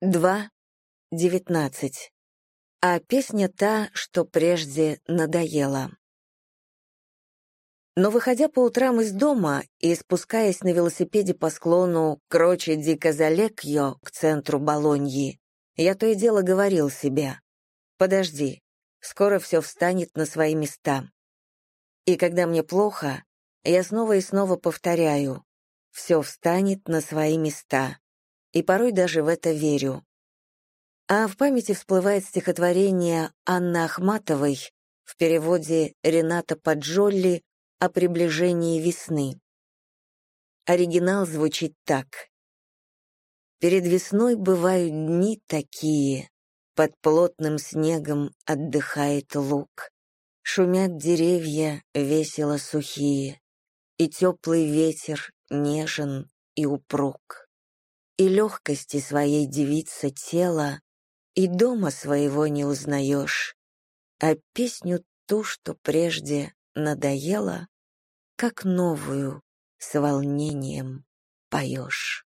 2.19. А песня та, что прежде надоела. Но выходя по утрам из дома и спускаясь на велосипеде по склону Кроче ди Казалекьо к центру Болоньи, я то и дело говорил себе, «Подожди, скоро все встанет на свои места». И когда мне плохо, я снова и снова повторяю, «Все встанет на свои места». И порой даже в это верю. А в памяти всплывает стихотворение Анны Ахматовой в переводе Рената Паджолли о приближении весны. Оригинал звучит так. «Перед весной бывают дни такие, под плотным снегом отдыхает луг, шумят деревья весело сухие, и теплый ветер нежен и упруг. И легкости своей девица тела, и дома своего не узнаешь, а песню ту, что прежде надоело, как новую с волнением поешь.